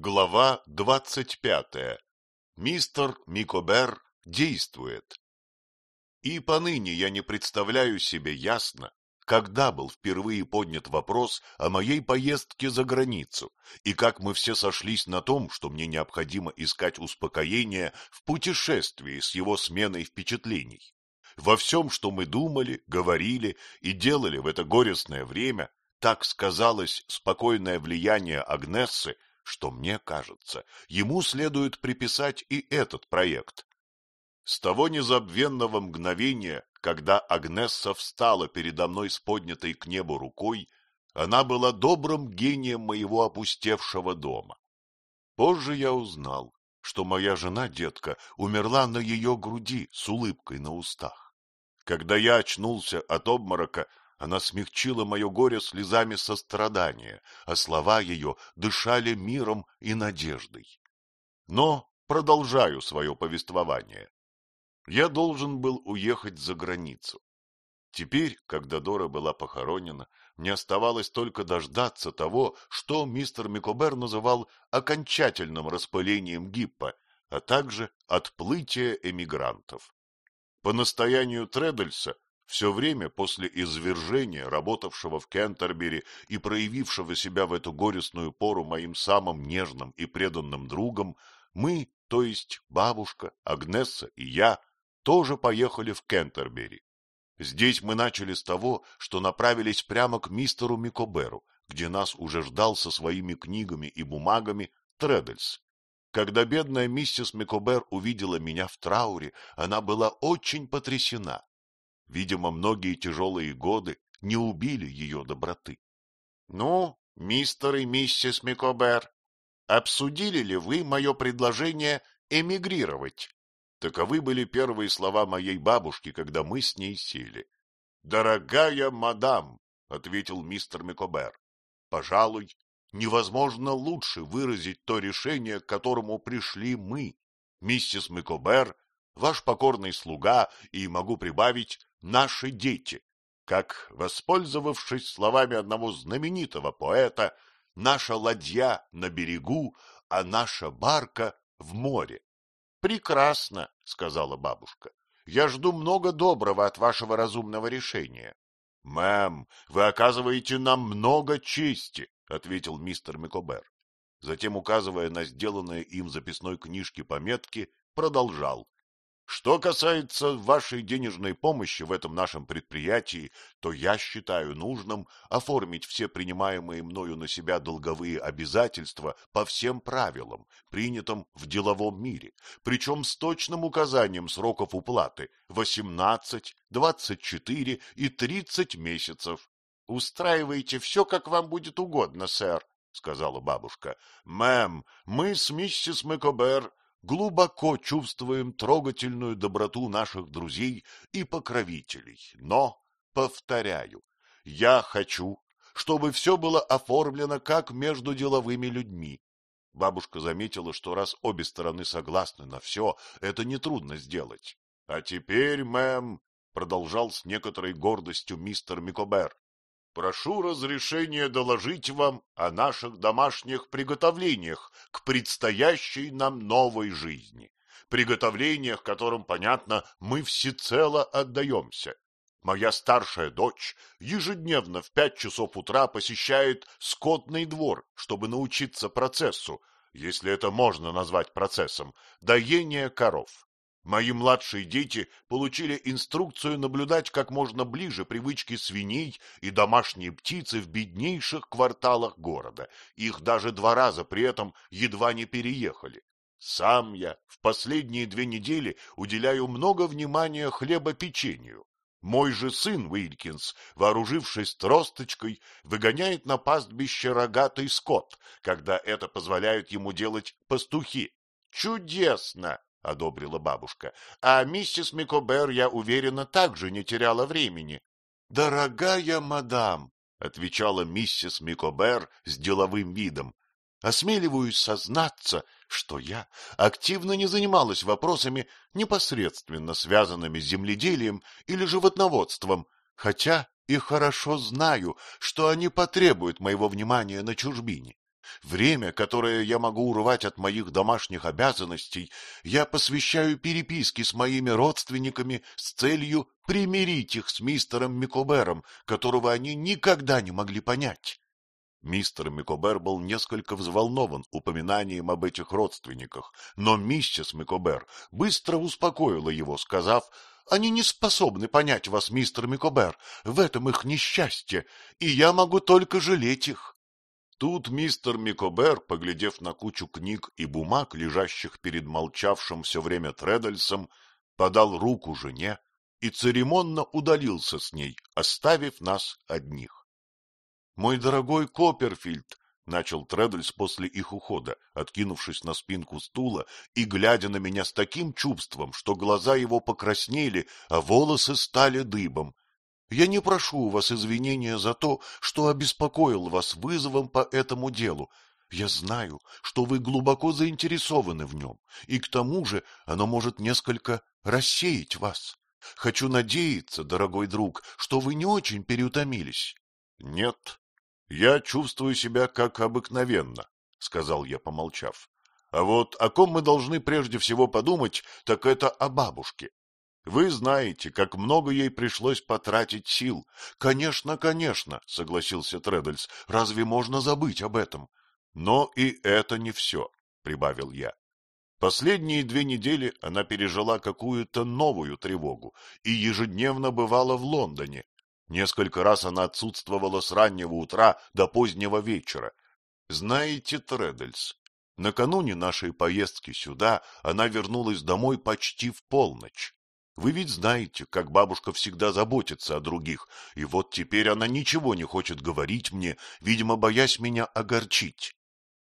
Глава двадцать пятая. Мистер Микобер действует. И поныне я не представляю себе ясно, когда был впервые поднят вопрос о моей поездке за границу, и как мы все сошлись на том, что мне необходимо искать успокоение в путешествии с его сменой впечатлений. Во всем, что мы думали, говорили и делали в это горестное время, так сказалось спокойное влияние Агнессы что, мне кажется, ему следует приписать и этот проект. С того незабвенного мгновения, когда Агнесса встала передо мной с поднятой к небу рукой, она была добрым гением моего опустевшего дома. Позже я узнал, что моя жена, детка, умерла на ее груди с улыбкой на устах. Когда я очнулся от обморока, она смягчила мое горе слезами сострадания, а слова ее дышали миром и надеждой. Но продолжаю свое повествование. Я должен был уехать за границу. Теперь, когда Дора была похоронена, мне оставалось только дождаться того, что мистер Микобер называл окончательным распылением гиппа, а также отплытие эмигрантов. По настоянию Тредельса все время после извержения, работавшего в Кентербери и проявившего себя в эту горестную пору моим самым нежным и преданным другом, мы, то есть бабушка, Агнесса и я, тоже поехали в Кентербери. Здесь мы начали с того, что направились прямо к мистеру Микоберу, где нас уже ждал со своими книгами и бумагами Тредельс. Когда бедная миссис Микобер увидела меня в трауре, она была очень потрясена Видимо, многие тяжелые годы не убили ее доброты. — Ну, мистер и миссис Микобер, обсудили ли вы мое предложение эмигрировать? Таковы были первые слова моей бабушки, когда мы с ней сели. — Дорогая мадам, — ответил мистер Микобер, — пожалуй, невозможно лучше выразить то решение, к которому пришли мы, миссис Микобер, ваш покорный слуга и, могу прибавить, наши дети, как, воспользовавшись словами одного знаменитого поэта, наша ладья на берегу, а наша барка в море. — Прекрасно, — сказала бабушка. — Я жду много доброго от вашего разумного решения. — Мэм, вы оказываете нам много чести, — ответил мистер Микобер. Затем, указывая на сделанные им записной книжке пометки, продолжал. Что касается вашей денежной помощи в этом нашем предприятии, то я считаю нужным оформить все принимаемые мною на себя долговые обязательства по всем правилам, принятым в деловом мире, причем с точным указанием сроков уплаты – 18, 24 и 30 месяцев. – Устраивайте все, как вам будет угодно, сэр, — сказала бабушка. — Мэм, мы с миссис Мэкобер глубоко чувствуем трогательную доброту наших друзей и покровителей. Но, повторяю, я хочу, чтобы все было оформлено как между деловыми людьми. Бабушка заметила, что раз обе стороны согласны на все, это нетрудно сделать. — А теперь, мэм, — продолжал с некоторой гордостью мистер Микобер, прошу разрешения доложить вам о наших домашних приготовлениях к предстоящей нам новой жизни, приготовлениях, которым, понятно, мы всецело отдаемся. Моя старшая дочь ежедневно в пять часов утра посещает скотный двор, чтобы научиться процессу, если это можно назвать процессом, доения коров. Мои младшие дети получили инструкцию наблюдать как можно ближе привычки свиней и домашние птицы в беднейших кварталах города. Их даже два раза при этом едва не переехали. Сам я в последние две недели уделяю много внимания хлебопечению. Мой же сын Уилькинс, вооружившись тросточкой, выгоняет на пастбище рогатый скот, когда это позволяют ему делать пастухи. Чудесно! — одобрила бабушка. — А миссис Микобер, я уверена, также не теряла времени. — Дорогая мадам, — отвечала миссис Микобер с деловым видом, — осмеливаюсь сознаться, что я активно не занималась вопросами, непосредственно связанными с земледелием или животноводством, хотя и хорошо знаю, что они потребуют моего внимания на чужбине. Время, которое я могу урвать от моих домашних обязанностей, я посвящаю переписке с моими родственниками с целью примирить их с мистером Микобером, которого они никогда не могли понять. Мистер Микобер был несколько взволнован упоминанием об этих родственниках, но миссис Микобер быстро успокоила его, сказав, «Они не способны понять вас, мистер Микобер, в этом их несчастье, и я могу только жалеть их». Тут мистер Микобер, поглядев на кучу книг и бумаг, лежащих перед молчавшим все время Тредальсом, подал руку жене и церемонно удалился с ней, оставив нас одних. Мой дорогой Копперфильд, — начал Треддельс после их ухода, откинувшись на спинку стула и глядя на меня с таким чувством, что глаза его покраснели, а волосы стали дыбом. Я не прошу у вас извинения за то, что обеспокоил вас вызовом по этому делу. Я знаю, что вы глубоко заинтересованы в нем, и к тому же оно может несколько рассеять вас. Хочу надеяться, дорогой друг, что вы не очень переутомились. — Нет, я чувствую себя как обыкновенно, — сказал я, помолчав. А вот о ком мы должны прежде всего подумать, так это о бабушке. Вы знаете, как много ей пришлось потратить сил. — Конечно, конечно, — согласился Тредальс. — Разве можно забыть об этом? — Но и это не все, — прибавил я. Последние две недели она пережила какую-то новую тревогу и ежедневно бывала в Лондоне, Несколько раз она отсутствовала с раннего утра до позднего вечера. Знаете, Тредельс, накануне нашей поездки сюда она вернулась домой почти в полночь. Вы ведь знаете, как бабушка всегда заботится о других, и вот теперь она ничего не хочет говорить мне, видимо, боясь меня огорчить.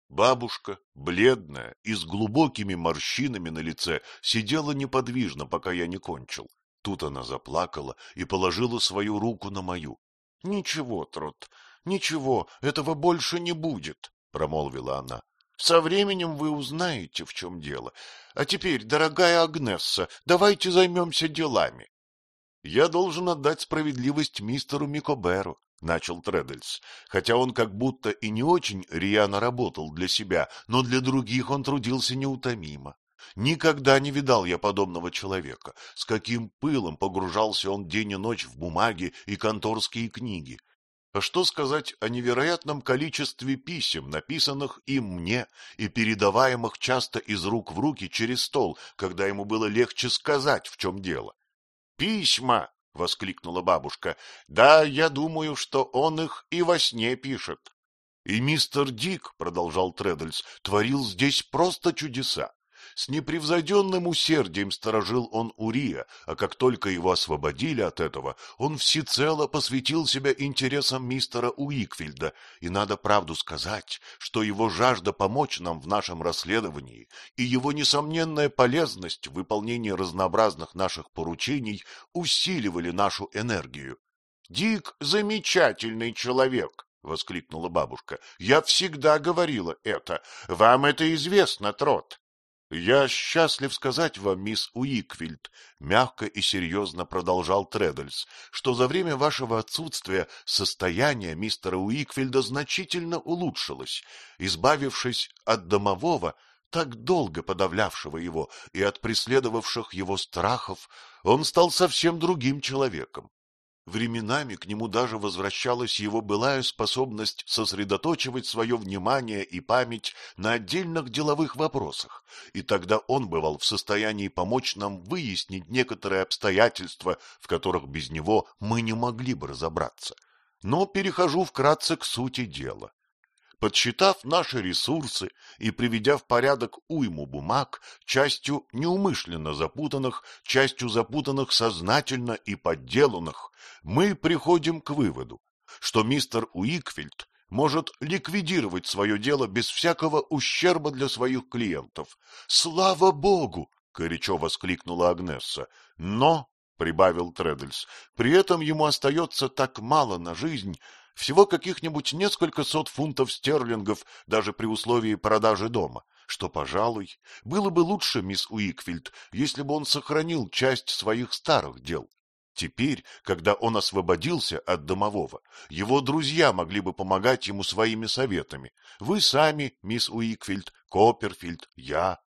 Бабушка, бледная и с глубокими морщинами на лице, сидела неподвижно, пока я не кончил. Тут она заплакала и положила свою руку на мою. — Ничего, Трот, ничего, этого больше не будет, — промолвила она. — Со временем вы узнаете, в чем дело. А теперь, дорогая Агнесса, давайте займемся делами. — Я должен отдать справедливость мистеру Микоберу, — начал Тредельс, хотя он как будто и не очень рьяно работал для себя, но для других он трудился неутомимо. Никогда не видал я подобного человека, с каким пылом погружался он день и ночь в бумаги и конторские книги. А что сказать о невероятном количестве писем, написанных им мне и передаваемых часто из рук в руки через стол, когда ему было легче сказать, в чем дело? «Письма!» — воскликнула бабушка. «Да, я думаю, что он их и во сне пишет». «И мистер Дик, — продолжал Треддельс, — творил здесь просто чудеса. С непревзойденным усердием сторожил он Урия, а как только его освободили от этого, он всецело посвятил себя интересам мистера Уикфильда, и надо правду сказать, что его жажда помочь нам в нашем расследовании и его несомненная полезность в выполнении разнообразных наших поручений усиливали нашу энергию. — Дик — замечательный человек, — воскликнула бабушка. — Я всегда говорила это. Вам это известно, Трот. — Я счастлив сказать вам, мисс Уиквильд, — мягко и серьезно продолжал Треддельс, — что за время вашего отсутствия состояние мистера Уиквильда значительно улучшилось, избавившись от домового, так долго подавлявшего его, и от преследовавших его страхов, он стал совсем другим человеком. Временами к нему даже возвращалась его былая способность сосредоточивать свое внимание и память на отдельных деловых вопросах, и тогда он бывал в состоянии помочь нам выяснить некоторые обстоятельства, в которых без него мы не могли бы разобраться. Но перехожу вкратце к сути дела. Подсчитав наши ресурсы и приведя в порядок уйму бумаг, частью неумышленно запутанных, частью запутанных сознательно и подделанных, мы приходим к выводу, что мистер Уикфильд может ликвидировать свое дело без всякого ущерба для своих клиентов. «Слава Богу!» — горячо воскликнула Агнесса. «Но, — прибавил Тредельс, — при этом ему остается так мало на жизнь, всего каких-нибудь несколько сот фунтов стерлингов даже при условии продажи дома, что, пожалуй, было бы лучше, мисс Уикфилд, если бы он сохранил часть своих старых дел. Теперь, когда он освободился от домового, его друзья могли бы помогать ему своими советами. Вы сами, мисс Уикфилд, Копперфильд, я.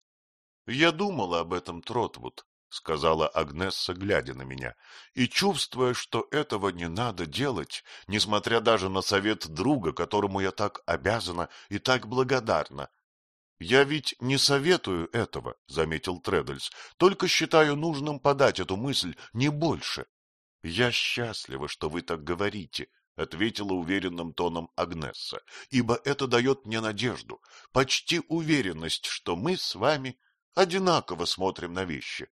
Я думала об этом, Тротвуд, — сказала Агнесса, глядя на меня, и чувствуя, что этого не надо делать, несмотря даже на совет друга, которому я так обязана и так благодарна. — Я ведь не советую этого, — заметил Треддельс, — только считаю нужным подать эту мысль не больше. — Я счастлива, что вы так говорите, — ответила уверенным тоном Агнесса, — ибо это дает мне надежду, почти уверенность, что мы с вами одинаково смотрим на вещи.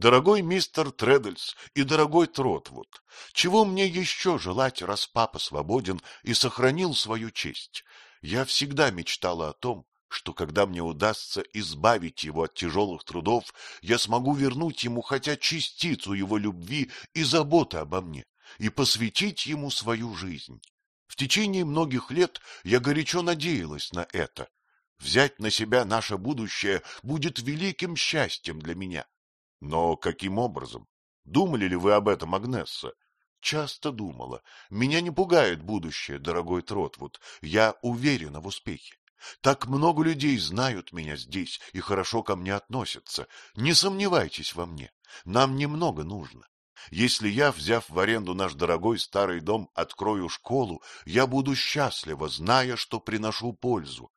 Дорогой мистер Треддельс и дорогой Тротвуд, чего мне еще желать, раз папа свободен и сохранил свою честь? Я всегда мечтала о том, что когда мне удастся избавить его от тяжелых трудов, я смогу вернуть ему хотя частицу его любви и заботы обо мне и посвятить ему свою жизнь. В течение многих лет я горячо надеялась на это. Взять на себя наше будущее будет великим счастьем для меня. Но каким образом? Думали ли вы об этом, Агнесса? Часто думала. Меня не пугает будущее, дорогой Тротвуд. Я уверена в успехе. Так много людей знают меня здесь и хорошо ко мне относятся. Не сомневайтесь во мне. Нам немного нужно. Если я, взяв в аренду наш дорогой старый дом, открою школу, я буду счастлива, зная, что приношу пользу.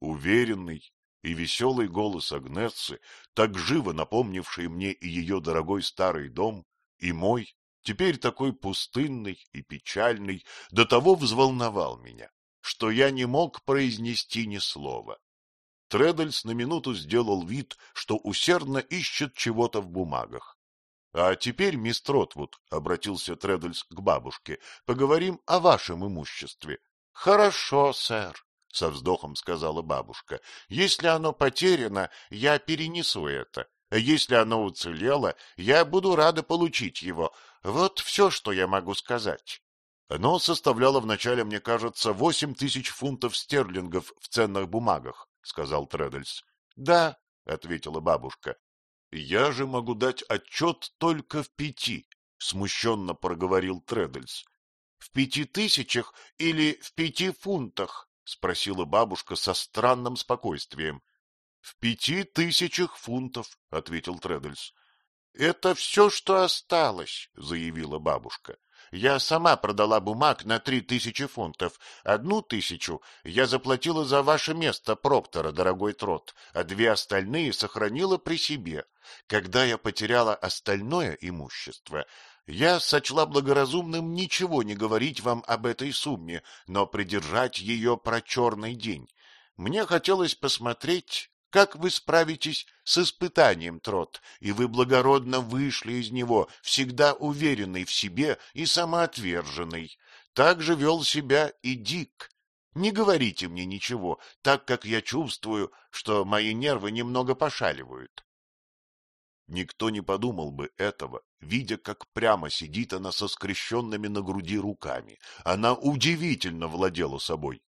Уверенный и веселый голос Агнессы, так живо напомнивший мне и ее дорогой старый дом, и мой, теперь такой пустынный и печальный, до того взволновал меня, что я не мог произнести ни слова. Тредельс на минуту сделал вид, что усердно ищет чего-то в бумагах. — А теперь, мисс Тротвуд, — обратился Тредельс к бабушке, — поговорим о вашем имуществе. — Хорошо, сэр, — со вздохом сказала бабушка. — Если оно потеряно, я перенесу это. Если оно уцелело, я буду рада получить его. Вот все, что я могу сказать. Оно составляло вначале, мне кажется, восемь тысяч фунтов стерлингов в ценных бумагах, — сказал Треддельс. — Да, — ответила бабушка. — Я же могу дать отчет только в пяти, — смущенно проговорил Треддельс. — В пяти тысячах или в пяти фунтах? — спросила бабушка со странным спокойствием. — В пяти тысячах фунтов, — ответил Треддельс. — Это все, что осталось, — заявила бабушка. Я сама продала бумаг на три тысячи фунтов. Одну тысячу я заплатила за ваше место Проктора, дорогой Трот, а две остальные сохранила при себе. Когда я потеряла остальное имущество, я сочла благоразумным ничего не говорить вам об этой сумме, но придержать ее про черный день. Мне хотелось посмотреть, как вы справитесь с испытанием, Трот, и вы благородно вышли из него, всегда уверенный в себе и самоотверженный. Так же вел себя и Дик. Не говорите мне ничего, так как я чувствую, что мои нервы немного пошаливают. Никто не подумал бы этого, видя, как прямо сидит она со скрещенными на груди руками. Она удивительно владела собой.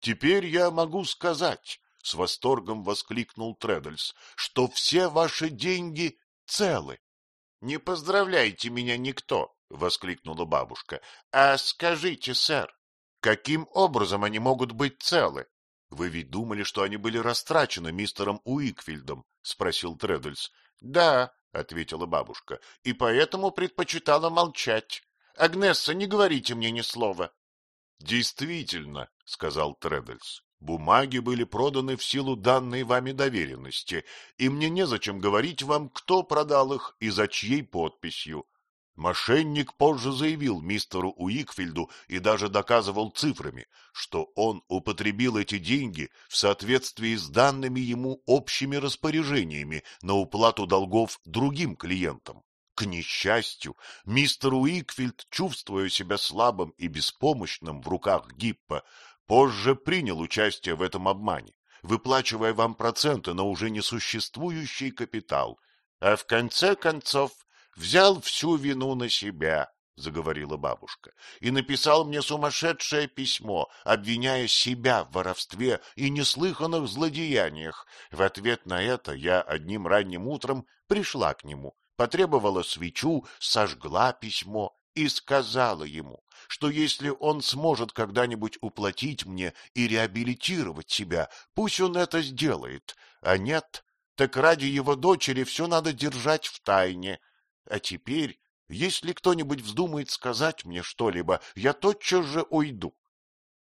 Теперь я могу сказать, — с восторгом воскликнул Треддельс, — что все ваши деньги целы. — Не поздравляйте меня никто, — воскликнула бабушка. — А скажите, сэр, каким образом они могут быть целы? — Вы ведь думали, что они были растрачены мистером Уикфилдом? — спросил Треддельс. — Да, — ответила бабушка, — и поэтому предпочитала молчать. Агнесса, не говорите мне ни слова. — Действительно, — сказал Треддельс, Бумаги были проданы в силу данной вами доверенности, и мне незачем говорить вам, кто продал их и за чьей подписью. Мошенник позже заявил мистеру Уикфилду и даже доказывал цифрами, что он употребил эти деньги в соответствии с данными ему общими распоряжениями на уплату долгов другим клиентам. К несчастью, мистер Уикфилд, чувствуя себя слабым и беспомощным в руках Гиппа, позже принял участие в этом обмане, выплачивая вам проценты на уже несуществующий капитал, а в конце концов взял всю вину на себя, — заговорила бабушка, — и написал мне сумасшедшее письмо, обвиняя себя в воровстве и неслыханных злодеяниях. В ответ на это я одним ранним утром пришла к нему, потребовала свечу, сожгла письмо и сказала ему, что если он сможет когда-нибудь уплатить мне и реабилитировать себя, пусть он это сделает, а нет, так ради его дочери все надо держать в тайне. А теперь, если кто-нибудь вздумает сказать мне что-либо, я тотчас же уйду.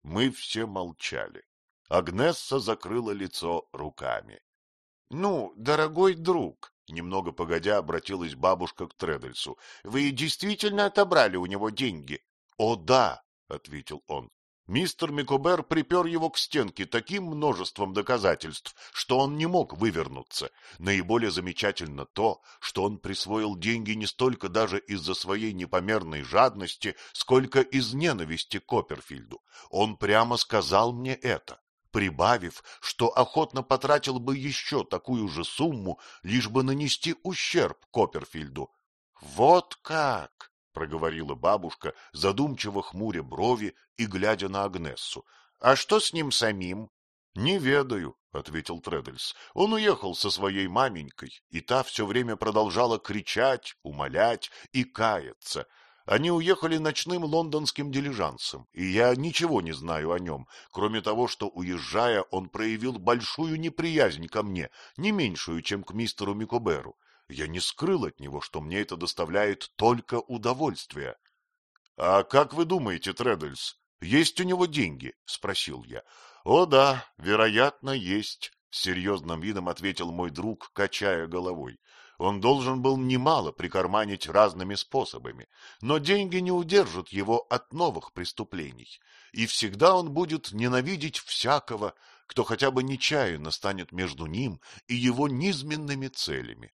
Мы все молчали. Агнесса закрыла лицо руками. — Ну, дорогой друг, — немного погодя обратилась бабушка к Тредельсу, — вы действительно отобрали у него деньги? — О, да, — ответил он. Мистер Микобер припер его к стенке таким множеством доказательств, что он не мог вывернуться. Наиболее замечательно то, что он присвоил деньги не столько даже из-за своей непомерной жадности, сколько из ненависти к Копперфильду. Он прямо сказал мне это прибавив, что охотно потратил бы еще такую же сумму, лишь бы нанести ущерб Копперфильду. — Вот как! — проговорила бабушка, задумчиво хмуря брови и глядя на Агнессу. — А что с ним самим? — Не ведаю, — ответил Тредельс. Он уехал со своей маменькой, и та все время продолжала кричать, умолять и каяться. Они уехали ночным лондонским дилижансом, и я ничего не знаю о нем, кроме того, что, уезжая, он проявил большую неприязнь ко мне, не меньшую, чем к мистеру Микоберу. Я не скрыл от него, что мне это доставляет только удовольствие. — А как вы думаете, Треддельс, есть у него деньги? — спросил я. — О да, вероятно, есть, — серьезным видом ответил мой друг, качая головой. Он должен был немало прикарманить разными способами, но деньги не удержат его от новых преступлений, и всегда он будет ненавидеть всякого, кто хотя бы нечаянно станет между ним и его низменными целями.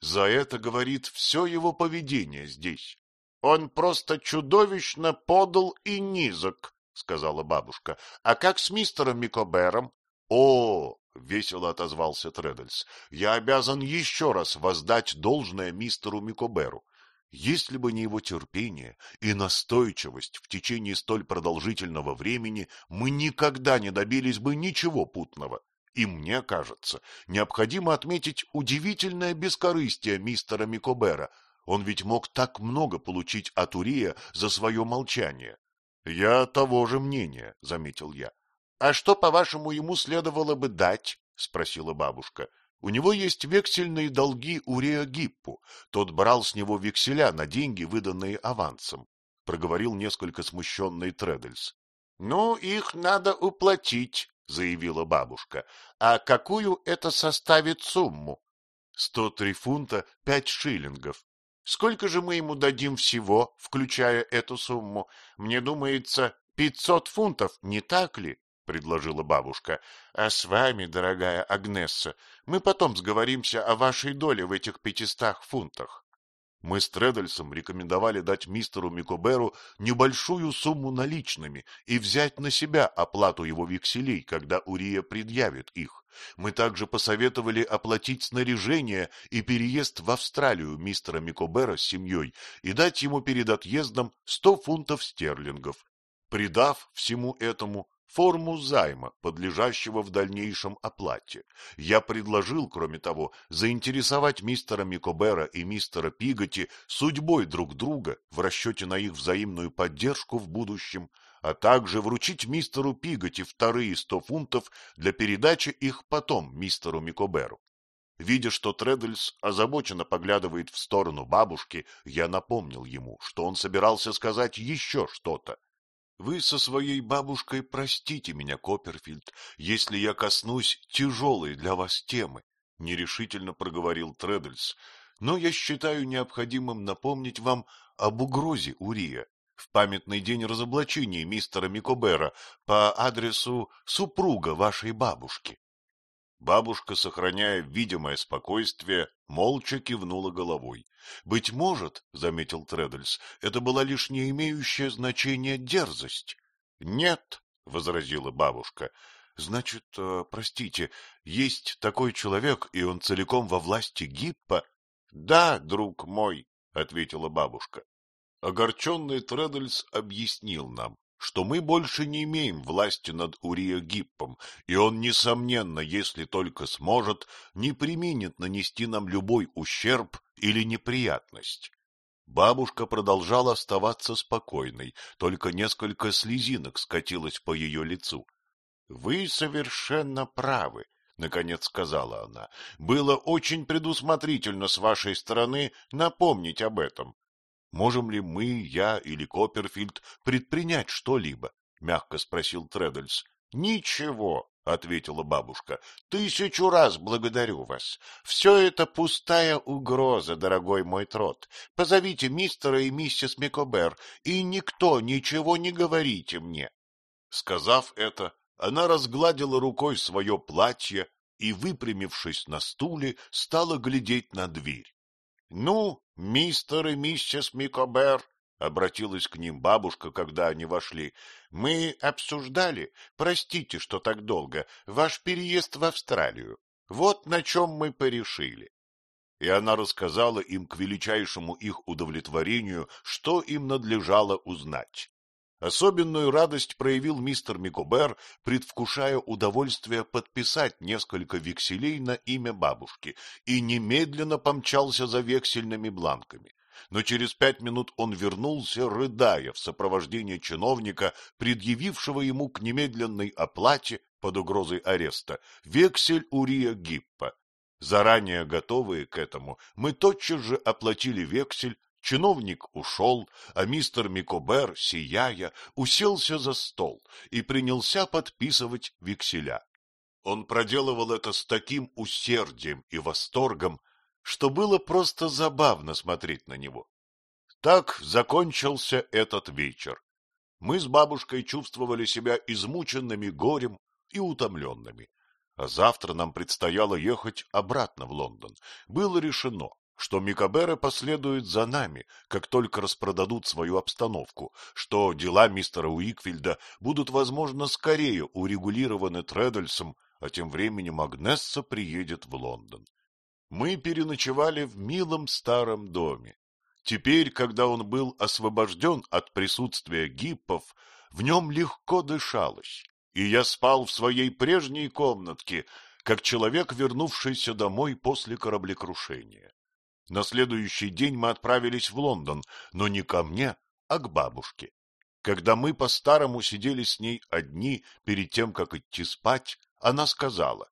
За это говорит все его поведение здесь. — Он просто чудовищно подал и низок, — сказала бабушка. — А как с мистером Микобером? — О, — весело отозвался Треддельс, — я обязан еще раз воздать должное мистеру Микоберу. Если бы не его терпение и настойчивость в течение столь продолжительного времени, мы никогда не добились бы ничего путного. И мне кажется, необходимо отметить удивительное бескорыстие мистера Микобера. Он ведь мог так много получить от Урия за свое молчание. — Я того же мнения, — заметил я. А что, по-вашему, ему следовало бы дать? — спросила бабушка. — У него есть вексельные долги у Рео Гиппу. Тот брал с него векселя на деньги, выданные авансом. — проговорил несколько смущенный Тредельс. — Ну, их надо уплатить, — заявила бабушка. — А какую это составит сумму? — Сто три фунта пять шиллингов. Сколько же мы ему дадим всего, включая эту сумму? Мне думается, пятьсот фунтов, не так ли? предложила бабушка. — А с вами, дорогая Агнесса, мы потом сговоримся о вашей доле в этих пятистах фунтах. Мы с Тредальсом рекомендовали дать мистеру Микоберу небольшую сумму наличными и взять на себя оплату его векселей, когда Урия предъявит их. Мы также посоветовали оплатить снаряжение и переезд в Австралию мистера Микобера с семьей и дать ему перед отъездом сто фунтов стерлингов. Придав всему этому форму займа, подлежащего в дальнейшем оплате. Я предложил, кроме того, заинтересовать мистера Микобера и мистера Пиготи судьбой друг друга в расчете на их взаимную поддержку в будущем, а также вручить мистеру Пиготи вторые сто фунтов для передачи их потом мистеру Микоберу. Видя, что Тредельс озабоченно поглядывает в сторону бабушки, я напомнил ему, что он собирался сказать еще что-то. Вы со своей бабушкой простите меня, Копперфильд, если я коснусь тяжелой для вас темы, — нерешительно проговорил Тредельс, — но я считаю необходимым напомнить вам об угрозе Урия в памятный день разоблачения мистера Микобера по адресу супруга вашей бабушки. Бабушка, сохраняя видимое спокойствие, молча кивнула головой. — Быть может, — заметил Треддельс, — это была лишь не имеющая значения дерзость. — Нет, — возразила бабушка. — Значит, э, простите, есть такой человек, и он целиком во власти Гиппа? — Да, друг мой, — ответила бабушка. Огорченный Треддельс объяснил нам, что мы больше не имеем власти над Урия Гиппом, и он, несомненно, если только сможет, не применит нанести нам любой ущерб или неприятность? Бабушка продолжала оставаться спокойной, только несколько слезинок скатилось по ее лицу. — Вы совершенно правы, — наконец сказала она. — Было очень предусмотрительно с вашей стороны напомнить об этом. Можем ли мы, я или Копперфильд, предпринять что-либо? — мягко спросил Треддельс. — Ничего, — ответила бабушка. — Тысячу раз благодарю вас. Все это пустая угроза, дорогой мой трот. Позовите мистера и миссис Микобер, и никто ничего не говорите мне. Сказав это, она разгладила рукой свое платье и, выпрямившись на стуле, стала глядеть на дверь. — Ну, мистер и миссис Микобер, Обратилась к ним бабушка, когда они вошли. — Мы обсуждали, простите, что так долго, ваш переезд в Австралию. Вот на чем мы порешили. И она рассказала им к величайшему их удовлетворению, что им надлежало узнать. Особенную радость проявил мистер Микобер, предвкушая удовольствие подписать несколько векселей на имя бабушки, и немедленно помчался за вексельными бланками но через пять минут он вернулся, рыдая в сопровождении чиновника, предъявившего ему к немедленной оплате под угрозой ареста вексель Урия Гиппа. Заранее готовые к этому, мы тотчас же оплатили вексель, чиновник ушел, а мистер Микобер, сияя, уселся за стол и принялся подписывать векселя. Он проделывал это с таким усердием и восторгом, что было просто забавно смотреть на него. Так закончился этот вечер. Мы с бабушкой чувствовали себя измученными горем и утомленными. А завтра нам предстояло ехать обратно в Лондон. Было решено, что Микаберы последуют за нами, как только распродадут свою обстановку, что дела мистера Уикфилда будут, возможно, скорее урегулированы Тредальсом, а тем временем Агнесса приедет в Лондон мы переночевали в милом старом доме. Теперь, когда он был освобожден от присутствия гиппов, в нем легко дышалось, и я спал в своей прежней комнатке, как человек, вернувшийся домой после кораблекрушения. На следующий день мы отправились в Лондон, но не ко мне, а к бабушке. Когда мы по-старому сидели с ней одни перед тем, как идти спать, она сказала,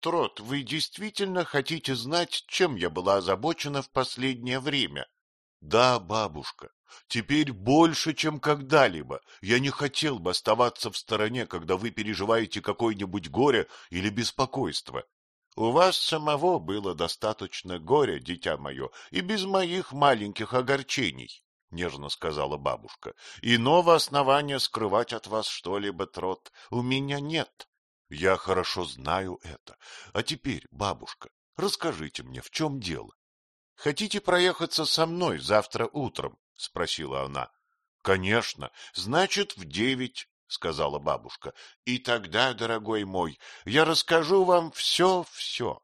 Трот, вы действительно хотите знать, чем я была озабочена в последнее время? — Да, бабушка, теперь больше, чем когда-либо. Я не хотел бы оставаться в стороне, когда вы переживаете какое-нибудь горе или беспокойство. — У вас самого было достаточно горя, дитя мое, и без моих маленьких огорчений, — нежно сказала бабушка. — Иного основания скрывать от вас что-либо, Трот, у меня нет. Я хорошо знаю это. А теперь, бабушка, расскажите мне, в чем дело? — Хотите проехаться со мной завтра утром? — спросила она. — Конечно. Значит, в девять, — сказала бабушка. — И тогда, дорогой мой, я расскажу вам все-все.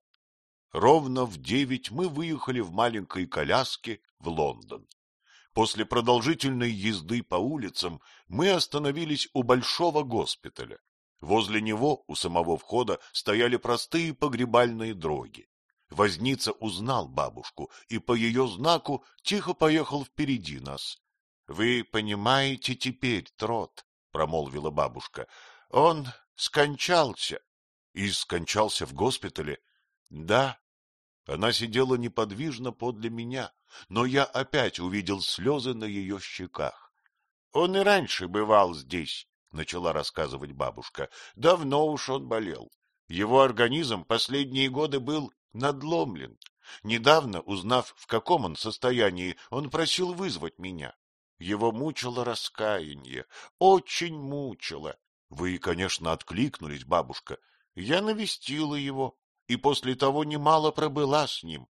Ровно в девять мы выехали в маленькой коляске в Лондон. После продолжительной езды по улицам мы остановились у большого госпиталя. Возле него, у самого входа, стояли простые погребальные дроги. Возница узнал бабушку и по ее знаку тихо поехал впереди нас. — Вы понимаете теперь, Трот, — промолвила бабушка, — он скончался. — И скончался в госпитале? — Да. Она сидела неподвижно подле меня, но я опять увидел слезы на ее щеках. Он и раньше бывал здесь, — начала рассказывать бабушка. — Давно уж он болел. Его организм последние годы был надломлен. Недавно, узнав, в каком он состоянии, он просил вызвать меня. Его мучило раскаяние, очень мучило. Вы, конечно, откликнулись, бабушка. Я навестила его, и после того немало пробыла с ним.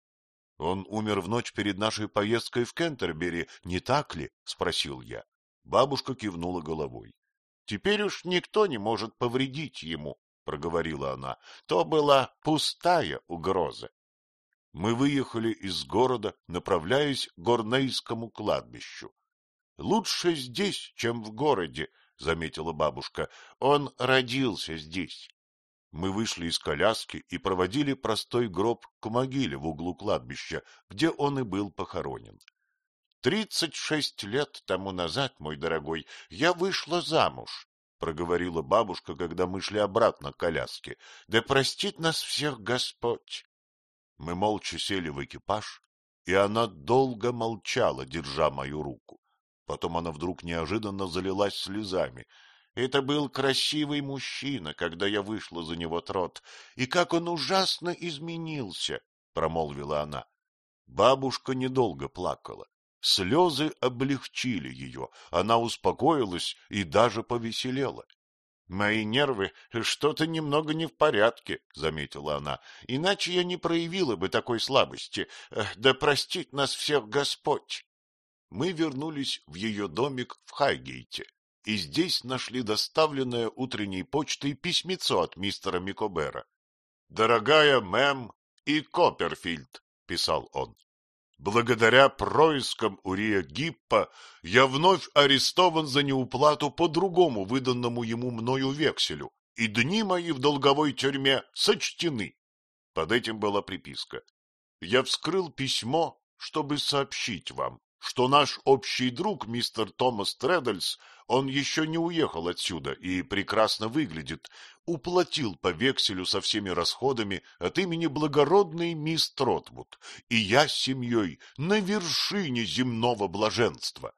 Он умер в ночь перед нашей поездкой в Кентербери, не так ли? — спросил я. Бабушка кивнула головой. Теперь уж никто не может повредить ему, — проговорила она. То была пустая угроза. Мы выехали из города, направляясь к Горнейскому кладбищу. — Лучше здесь, чем в городе, — заметила бабушка. — Он родился здесь. Мы вышли из коляски и проводили простой гроб к могиле в углу кладбища, где он и был похоронен. Тридцать шесть лет тому назад, мой дорогой, я вышла замуж, — проговорила бабушка, когда мы шли обратно к коляске. — Да простит нас всех Господь! Мы молча сели в экипаж, и она долго молчала, держа мою руку. Потом она вдруг неожиданно залилась слезами. Это был красивый мужчина, когда я вышла за него трот, и как он ужасно изменился, — промолвила она. Бабушка недолго плакала. Слезы облегчили ее, она успокоилась и даже повеселела. — Мои нервы что-то немного не в порядке, — заметила она, — иначе я не проявила бы такой слабости. Да простит нас всех Господь! Мы вернулись в ее домик в Хайгейте, и здесь нашли доставленное утренней почтой письмецо от мистера Микобера. — Дорогая мэм и Копперфильд, — писал он, Благодаря проискам Урия Гиппа я вновь арестован за неуплату по другому выданному ему мною векселю, и дни мои в долговой тюрьме сочтены. Под этим была приписка. Я вскрыл письмо, чтобы сообщить вам, что наш общий друг, мистер Томас Треддельс, он еще не уехал отсюда и прекрасно выглядит, уплатил по векселю со всеми расходами от имени благородной мисс Тротвуд, и я с семьей на вершине земного блаженства.